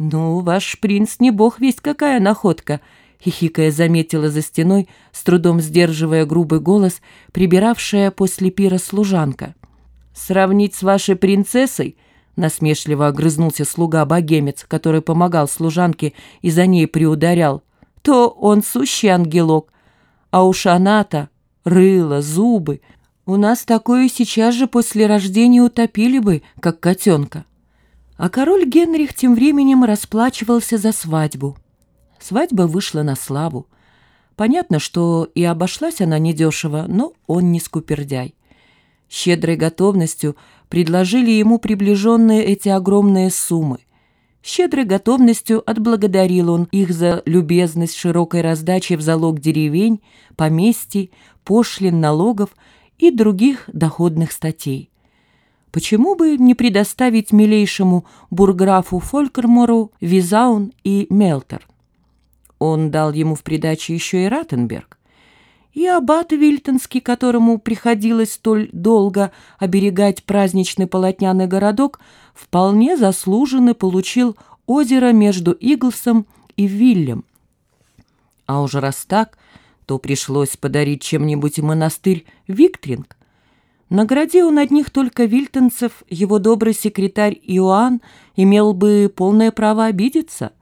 «Ну, ваш принц не бог весть какая находка», — хихикая заметила за стеной, с трудом сдерживая грубый голос, прибиравшая после пира служанка. «Сравнить с вашей принцессой?» — насмешливо огрызнулся слуга-богемец, который помогал служанке и за ней приударял. «То он сущий ангелок, а уж она-то рыло, зубы. У нас такое сейчас же после рождения утопили бы, как котенка». А король Генрих тем временем расплачивался за свадьбу. Свадьба вышла на славу. Понятно, что и обошлась она недешево, но он не скупердяй. Щедрой готовностью предложили ему приближенные эти огромные суммы. Щедрой готовностью отблагодарил он их за любезность широкой раздачи в залог деревень, поместий, пошлин, налогов и других доходных статей. Почему бы не предоставить милейшему бурграфу Фолькермору Визаун и Мелтер? Он дал ему в придачу еще и Ратенберг. И аббат Вильтонский, которому приходилось столь долго оберегать праздничный полотняный городок, вполне заслуженно получил озеро между Иглсом и Виллем. А уже раз так, то пришлось подарить чем-нибудь монастырь Виктринг, Награди он одних только вильтонцев, его добрый секретарь Иоанн имел бы полное право обидеться.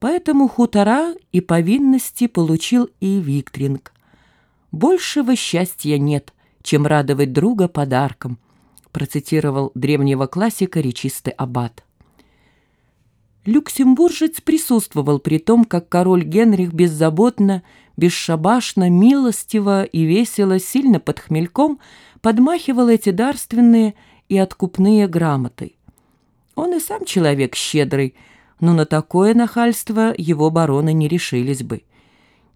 Поэтому хутора и повинности получил и Виктринг. «Большего счастья нет, чем радовать друга подарком», процитировал древнего классика речистый аббат. Люксембуржец присутствовал при том, как король Генрих беззаботно, бесшабашно, милостиво и весело, сильно под хмельком – подмахивал эти дарственные и откупные грамоты. Он и сам человек щедрый, но на такое нахальство его бароны не решились бы.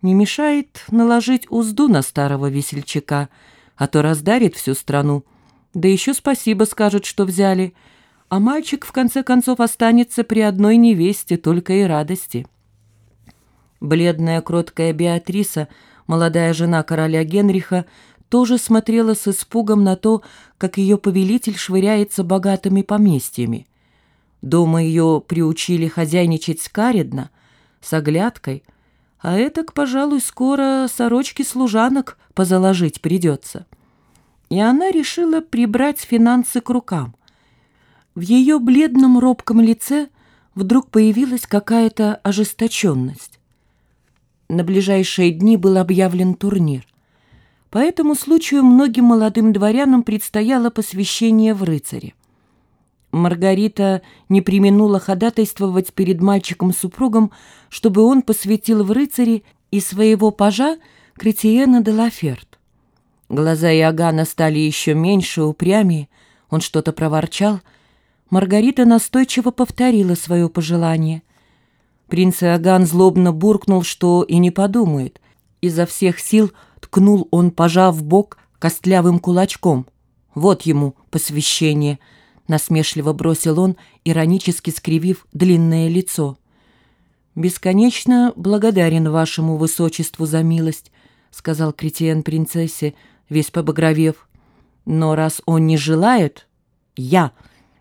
Не мешает наложить узду на старого весельчака, а то раздарит всю страну. Да еще спасибо скажет, что взяли, а мальчик в конце концов останется при одной невесте, только и радости. Бледная кроткая Беатриса, молодая жена короля Генриха, тоже смотрела с испугом на то, как ее повелитель швыряется богатыми поместьями. Дома ее приучили хозяйничать скаредно, с оглядкой, а этак, пожалуй, скоро сорочки служанок позаложить придется. И она решила прибрать финансы к рукам. В ее бледном робком лице вдруг появилась какая-то ожесточенность. На ближайшие дни был объявлен турнир. По этому случаю многим молодым дворянам предстояло посвящение в рыцаре. Маргарита не применула ходатайствовать перед мальчиком-супругом, чтобы он посвятил в рыцаре и своего пажа Кретиена де Лаферт. Глаза Иоганна стали еще меньше, упрямее, он что-то проворчал. Маргарита настойчиво повторила свое пожелание. Принц Иоганн злобно буркнул, что и не подумает. Изо всех сил – ткнул он, пожав бок, костлявым кулачком. «Вот ему посвящение», — насмешливо бросил он, иронически скривив длинное лицо. «Бесконечно благодарен вашему высочеству за милость», — сказал Кретиен принцессе, весь побагровев. «Но раз он не желает...» «Я,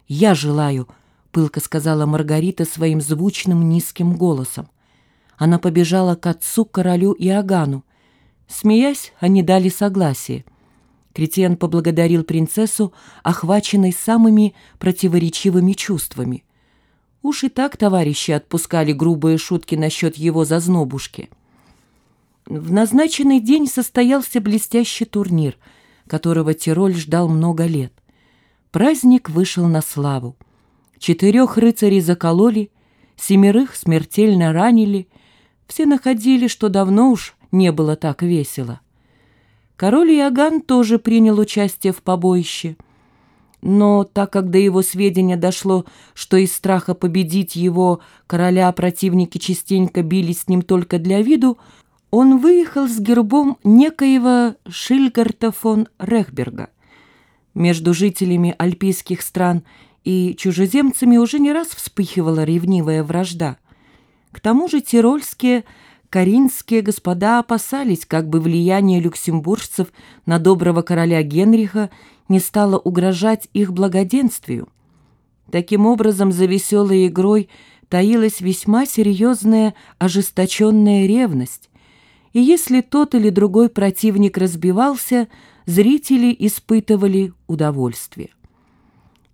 я желаю», — пылко сказала Маргарита своим звучным низким голосом. Она побежала к отцу, королю и Агану. Смеясь, они дали согласие. Кретен поблагодарил принцессу, охваченной самыми противоречивыми чувствами. Уж и так товарищи отпускали грубые шутки насчет его зазнобушки. В назначенный день состоялся блестящий турнир, которого Тироль ждал много лет. Праздник вышел на славу. Четырех рыцарей закололи, семерых смертельно ранили. Все находили, что давно уж не было так весело. Король Иоганн тоже принял участие в побоище. Но так как до его сведения дошло, что из страха победить его короля противники частенько бились с ним только для виду, он выехал с гербом некоего Шильгарта фон Рехберга. Между жителями альпийских стран и чужеземцами уже не раз вспыхивала ревнивая вражда. К тому же тирольские – Каринские господа опасались, как бы влияние люксембуржцев на доброго короля Генриха не стало угрожать их благоденствию. Таким образом, за веселой игрой таилась весьма серьезная ожесточенная ревность, и если тот или другой противник разбивался, зрители испытывали удовольствие.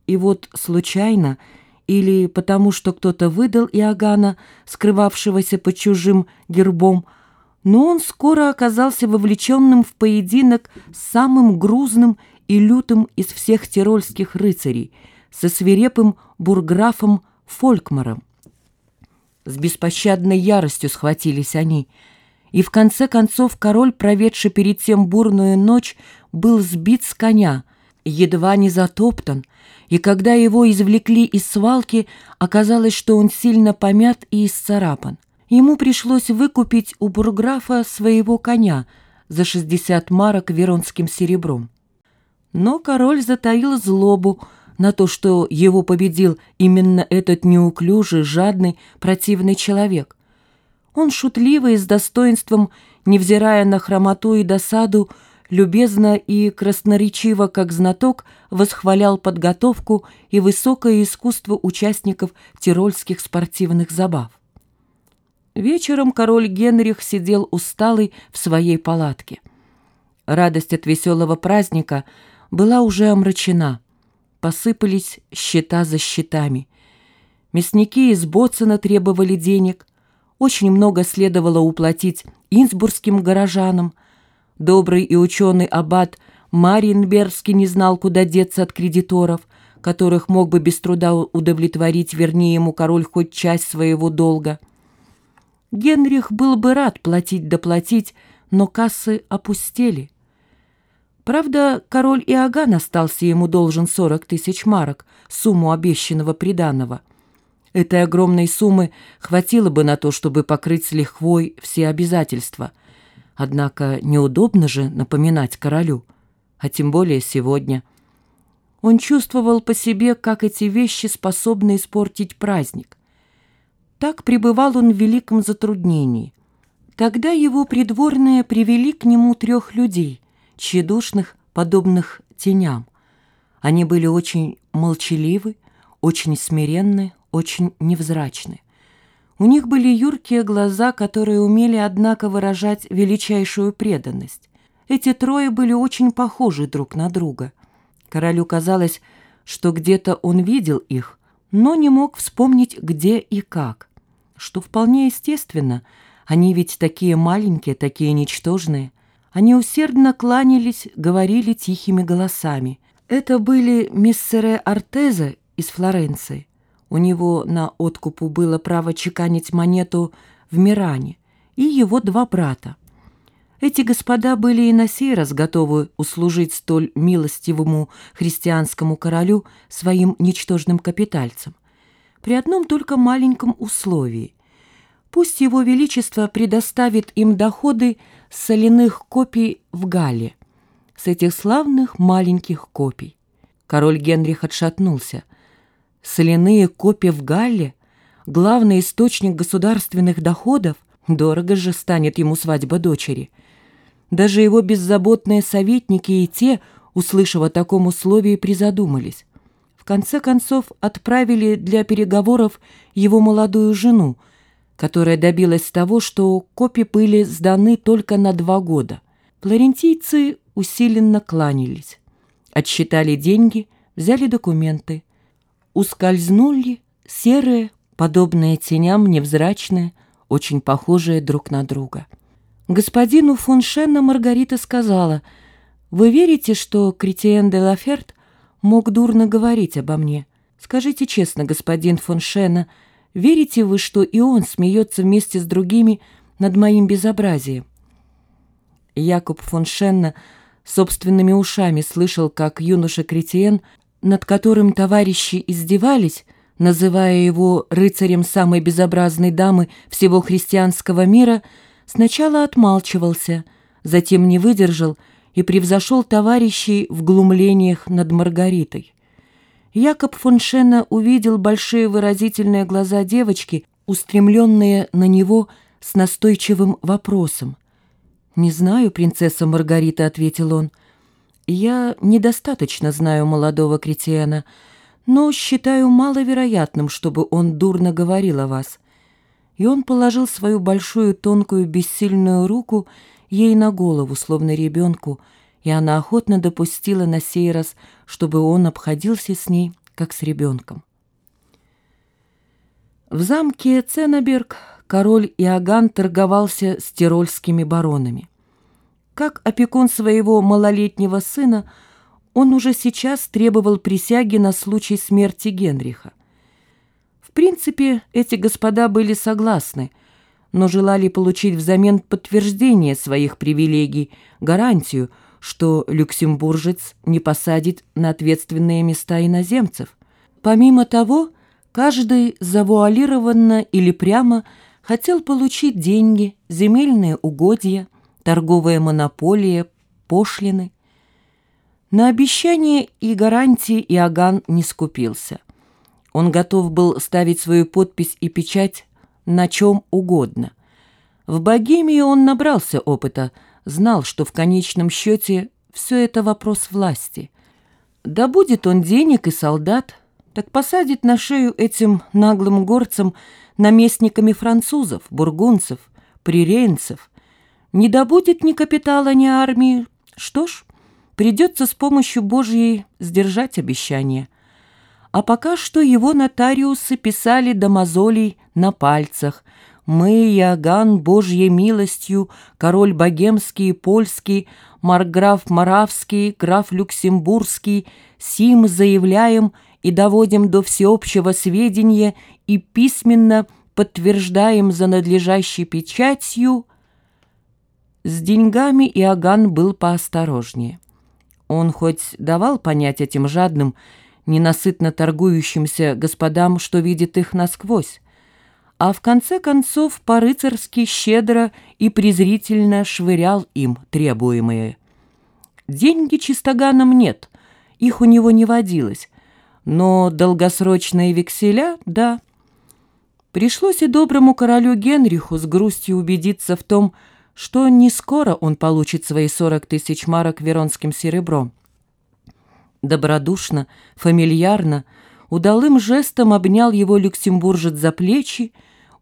И вот случайно, или потому что кто-то выдал Иоганна, скрывавшегося под чужим гербом, но он скоро оказался вовлеченным в поединок с самым грузным и лютым из всех тирольских рыцарей, со свирепым бурграфом Фолькмаром. С беспощадной яростью схватились они, и в конце концов король, проведший перед тем бурную ночь, был сбит с коня, едва не затоптан, и когда его извлекли из свалки, оказалось, что он сильно помят и исцарапан. Ему пришлось выкупить у бурграфа своего коня за 60 марок веронским серебром. Но король затаил злобу на то, что его победил именно этот неуклюжий, жадный, противный человек. Он шутливо и с достоинством, невзирая на хромоту и досаду, любезно и красноречиво, как знаток, восхвалял подготовку и высокое искусство участников тирольских спортивных забав. Вечером король Генрих сидел усталый в своей палатке. Радость от веселого праздника была уже омрачена. Посыпались счета за счетами. Мясники из Боцена требовали денег. Очень много следовало уплатить инсбургским горожанам. Добрый и ученый аббат Мариенбергский не знал, куда деться от кредиторов, которых мог бы без труда удовлетворить, вернее ему король хоть часть своего долга – Генрих был бы рад платить доплатить, но кассы опустели. Правда, король Иоганн остался ему должен 40 тысяч марок, сумму обещанного приданого. Этой огромной суммы хватило бы на то, чтобы покрыть с лихвой все обязательства. Однако неудобно же напоминать королю, а тем более сегодня. Он чувствовал по себе, как эти вещи способны испортить праздник. Так пребывал он в великом затруднении. Тогда его придворные привели к нему трех людей, тщедушных, подобных теням. Они были очень молчаливы, очень смиренны, очень невзрачны. У них были юркие глаза, которые умели, однако, выражать величайшую преданность. Эти трое были очень похожи друг на друга. Королю казалось, что где-то он видел их, но не мог вспомнить, где и как. Что вполне естественно, они ведь такие маленькие, такие ничтожные. Они усердно кланялись, говорили тихими голосами. Это были миссере Артеза из Флоренции. У него на откупу было право чеканить монету в Миране и его два брата. Эти господа были и на сей раз готовы услужить столь милостивому христианскому королю своим ничтожным капитальцам при одном только маленьком условии. Пусть его величество предоставит им доходы соляных копий в Галле, с этих славных маленьких копий. Король Генрих отшатнулся. Соляные копии в Галле, главный источник государственных доходов, дорого же станет ему свадьба дочери. Даже его беззаботные советники и те, услышав о таком условии, призадумались в конце концов отправили для переговоров его молодую жену, которая добилась того, что копии были сданы только на два года. Флорентийцы усиленно кланялись. Отсчитали деньги, взяли документы. Ускользнули серые, подобные теням, невзрачные, очень похожие друг на друга. Господину фон Шенна Маргарита сказала, «Вы верите, что Кретиен де Лаферт мог дурно говорить обо мне. Скажите честно, господин фон Шена, верите вы, что и он смеется вместе с другими над моим безобразием?» Якоб фон Шенна собственными ушами слышал, как юноша Кретиен, над которым товарищи издевались, называя его рыцарем самой безобразной дамы всего христианского мира, сначала отмалчивался, затем не выдержал и превзошел товарищей в глумлениях над Маргаритой. Якоб фон Шена увидел большие выразительные глаза девочки, устремленные на него с настойчивым вопросом. «Не знаю, принцесса Маргарита», — ответил он. «Я недостаточно знаю молодого Кретиана, но считаю маловероятным, чтобы он дурно говорил о вас». И он положил свою большую тонкую бессильную руку ей на голову, словно ребенку, и она охотно допустила на сей раз, чтобы он обходился с ней, как с ребенком. В замке Ценоберг король Иоганн торговался с тирольскими баронами. Как опекун своего малолетнего сына, он уже сейчас требовал присяги на случай смерти Генриха. В принципе, эти господа были согласны, но желали получить взамен подтверждение своих привилегий, гарантию, что люксембуржец не посадит на ответственные места иноземцев. Помимо того, каждый завуалированно или прямо хотел получить деньги, земельные угодья, торговая монополия, пошлины. На обещания и гарантии Иоганн не скупился. Он готов был ставить свою подпись и печать на чем угодно. В Богемии он набрался опыта, знал, что в конечном счете все это вопрос власти. Да будет он денег и солдат, так посадит на шею этим наглым горцам наместниками французов, бургунцев, приренцев. Не добудет ни капитала, ни армии. Что ж, придется с помощью Божьей сдержать обещание. А пока что его нотариусы писали до мозолей на пальцах. Мы, Иоганн, Божьей милостью, король богемский и польский, марграф Моравский, граф Люксембургский, сим заявляем и доводим до всеобщего сведения и письменно подтверждаем за надлежащей печатью. С деньгами Иоганн был поосторожнее. Он хоть давал понять этим жадным, ненасытно торгующимся господам, что видит их насквозь, а в конце концов по-рыцарски щедро и презрительно швырял им требуемые. Деньги чистоганом нет, их у него не водилось, но долгосрочные векселя — да. Пришлось и доброму королю Генриху с грустью убедиться в том, что не скоро он получит свои сорок тысяч марок веронским серебром. Добродушно, фамильярно, удалым жестом обнял его люксембуржец за плечи,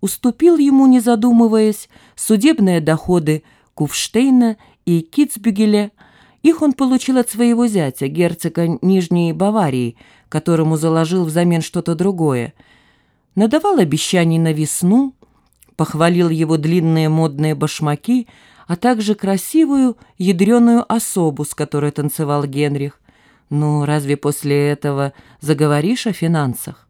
уступил ему, не задумываясь, судебные доходы Кувштейна и Китцбюгеля. Их он получил от своего зятя, герцога Нижней Баварии, которому заложил взамен что-то другое. Надавал обещаний на весну, похвалил его длинные модные башмаки, а также красивую, ядреную особу, с которой танцевал Генрих. Ну, разве после этого заговоришь о финансах?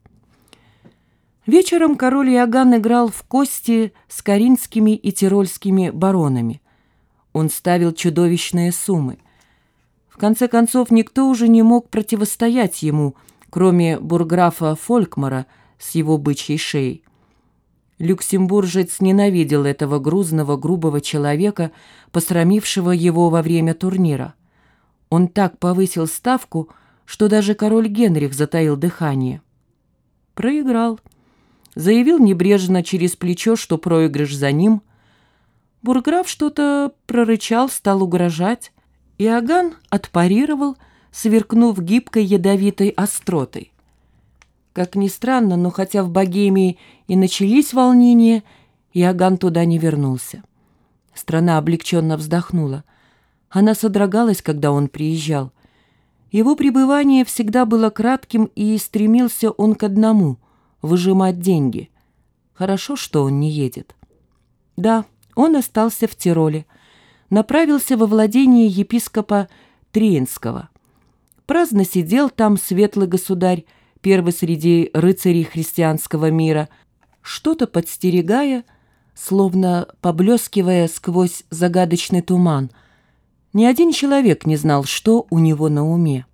Вечером король Иоганн играл в кости с каринскими и тирольскими баронами. Он ставил чудовищные суммы. В конце концов, никто уже не мог противостоять ему, кроме бурграфа Фолькмара с его бычьей шеей. Люксембуржец ненавидел этого грузного, грубого человека, посрамившего его во время турнира. Он так повысил ставку, что даже король Генрих затаил дыхание. Проиграл. Заявил небрежно через плечо, что проигрыш за ним. Бурграф что-то прорычал, стал угрожать. Иоганн отпарировал, сверкнув гибкой ядовитой остротой. Как ни странно, но хотя в Богемии и начались волнения, Иоганн туда не вернулся. Страна облегченно вздохнула. Она содрогалась, когда он приезжал. Его пребывание всегда было кратким, и стремился он к одному — выжимать деньги. Хорошо, что он не едет. Да, он остался в Тироле, направился во владение епископа Триенского. Праздно сидел там светлый государь, первый среди рыцарей христианского мира, что-то подстерегая, словно поблескивая сквозь загадочный туман. Ни один человек не знал, что у него на уме.